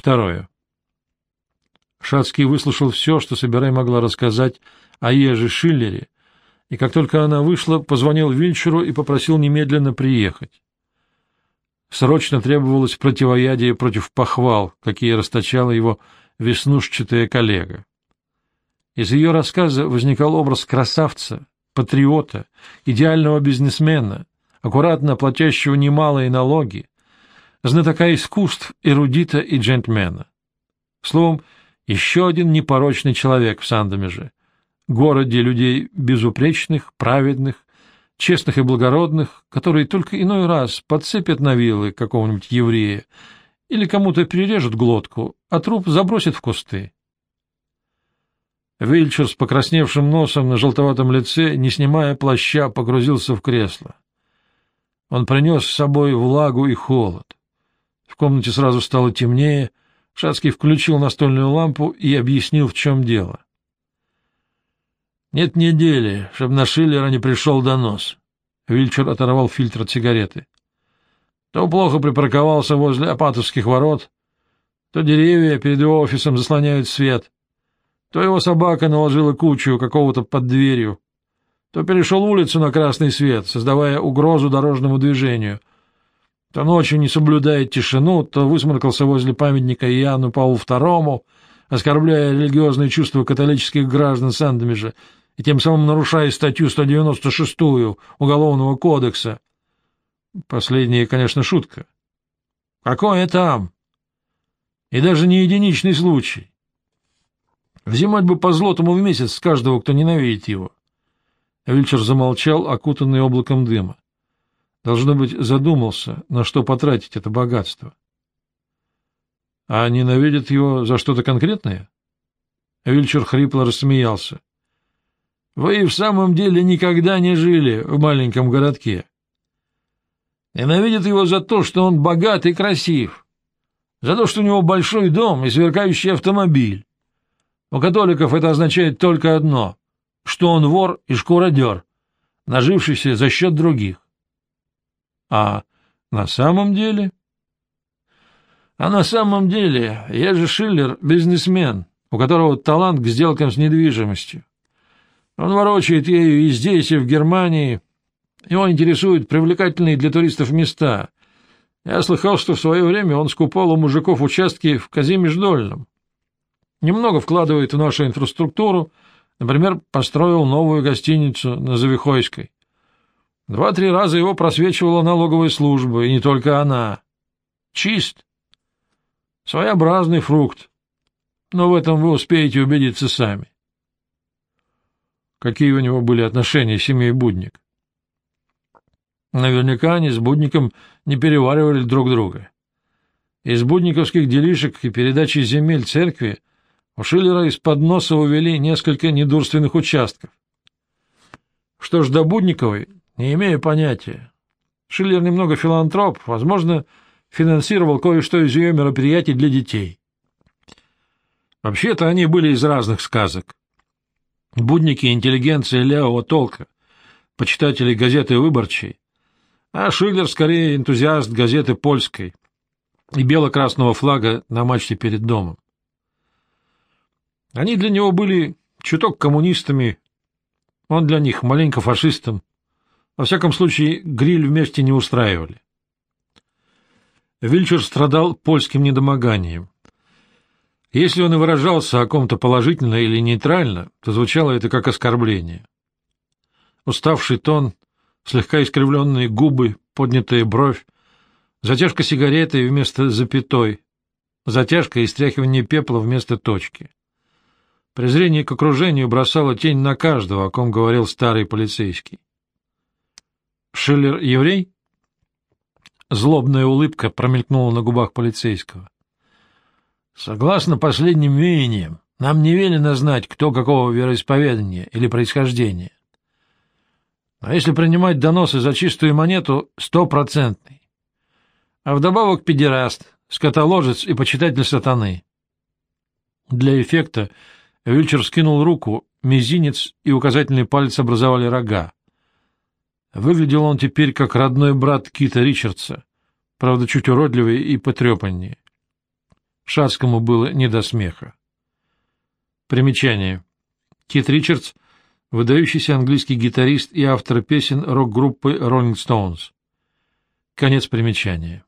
Второе. Шацкий выслушал все, что Собирай могла рассказать о Еже Шиллере, и как только она вышла, позвонил Вильчеру и попросил немедленно приехать. Срочно требовалось противоядие против похвал, какие расточала его веснушчатая коллега. Из ее рассказа возникал образ красавца, патриота, идеального бизнесмена, аккуратно платящего немалые налоги, знатока искусств, эрудита и джентльмена. Словом, еще один непорочный человек в Сандомеже, городе людей безупречных, праведных, честных и благородных, которые только иной раз подцепят на вилы какого-нибудь еврея или кому-то перережут глотку, а труп забросят в кусты. Вильчер с покрасневшим носом на желтоватом лице, не снимая плаща, погрузился в кресло. Он принес с собой влагу и холод. В комнате сразу стало темнее, Шацкий включил настольную лампу и объяснил, в чем дело. Нет недели, чтобы на Шиллера не пришел донос. Вильчер оторвал фильтр от сигареты. То плохо припарковался возле Апатовских ворот, то деревья перед его офисом заслоняют свет, то его собака наложила кучу какого-то под дверью, то перешел улицу на красный свет, создавая угрозу дорожному движению, то ночью не соблюдает тишину, то высморкался возле памятника Иоанну Павлу II, оскорбляя религиозные чувства католических граждан Сандомежа и тем самым нарушая статью 196 Уголовного кодекса. Последняя, конечно, шутка. Какое там? И даже не единичный случай. Взимать бы по злотому в месяц с каждого, кто ненавидит его. Вильчер замолчал, окутанный облаком дыма. Должно быть, задумался, на что потратить это богатство. А ненавидят его за что-то конкретное? Вильчер хрипло рассмеялся. Вы и в самом деле никогда не жили в маленьком городке. Ненавидят его за то, что он богат и красив, за то, что у него большой дом и сверкающий автомобиль. У католиков это означает только одно — что он вор и шкуродер, нажившийся за счет других. А на самом деле... А на самом деле я же Шиллер — бизнесмен, у которого талант к сделкам с недвижимостью. Он ворочает ею и здесь, и в Германии. Его интересуют привлекательные для туристов места. Я слыхал, что в свое время он скупал у мужиков участки в Казимеждольном. Немного вкладывает в нашу инфраструктуру, например, построил новую гостиницу на Завихойской. Два-три раза его просвечивала налоговая служба, и не только она. Чист. Своеобразный фрукт. Но в этом вы успеете убедиться сами. Какие у него были отношения с семьей Будник? Наверняка они с Будником не переваривали друг друга. Из будниковских делишек и передачи земель церкви у Шиллера из-под носа увели несколько недурственных участков. Что ж до Будниковой, не имею понятия. Шиллер немного филантроп, возможно, финансировал кое-что из ее мероприятий для детей. Вообще-то они были из разных сказок. Будники интеллигенция левого толка, почитатели газеты «Выборчей», а Шиллер скорее энтузиаст газеты «Польской» и бело-красного флага на мачте перед домом. Они для него были чуток коммунистами, он для них маленько фашистом. Во всяком случае, гриль вместе не устраивали. Вильчер страдал польским недомоганием. Если он и выражался о ком-то положительно или нейтрально, то звучало это как оскорбление. Уставший тон, слегка искривленные губы, поднятая бровь, затяжка сигареты вместо запятой, затяжка и стряхивание пепла вместо точки. Презрение к окружению бросало тень на каждого, о ком говорил старый полицейский. «Шиллер еврей?» Злобная улыбка промелькнула на губах полицейского. Согласно последним веяниям, нам не велено знать, кто какого вероисповедания или происхождения. А если принимать доносы за чистую монету, стопроцентный. А вдобавок педераст, скотоложец и почитатель сатаны. Для эффекта Вильчер скинул руку, мизинец и указательный палец образовали рога. Выглядел он теперь как родной брат Кита Ричардса, правда, чуть уродливый и потрепаннее. Шацкому было не до смеха. Примечание. Кит Ричардс — выдающийся английский гитарист и автор песен рок-группы Rolling Stones. Конец примечания.